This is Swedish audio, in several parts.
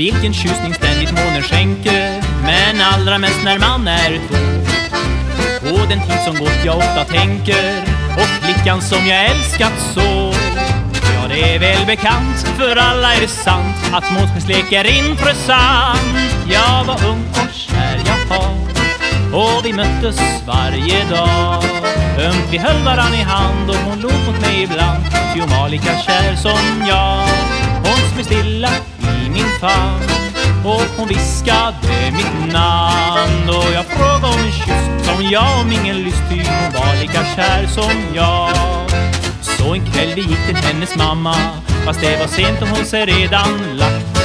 Vilken tjusning ständigt månen skänker Men allra mest när man är två På den tid som gått jag ofta tänker Och flickan som jag älskat så. Ja, det är väl bekant, för alla är det sant Att månskenslek är intressant. Jag var ung och kär jag var Och vi möttes varje dag. Ömt vi höll varann i hand och hon log mot mig ibland. Ty hon var lika kär som jag Hon smög stilla i min famn viskade mitt namn. Och jag frågade om en kyss som jag om ingen lyst Ty hon var lika kär som jag. Så en kväll vi gick till hennes mamma. Fast det var sent och hon sig redan lagt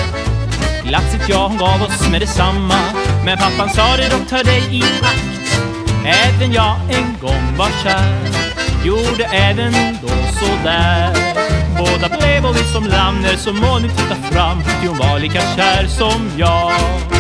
Glatt sitt ja hon gav oss med detsamma. Men pappan sa det dock ta dig i akt. Även jag en gång var kär. Gjorde även då sådär Båda blev och vi som lamm när som månen tittade fram. Ty hon var lika kär som jag.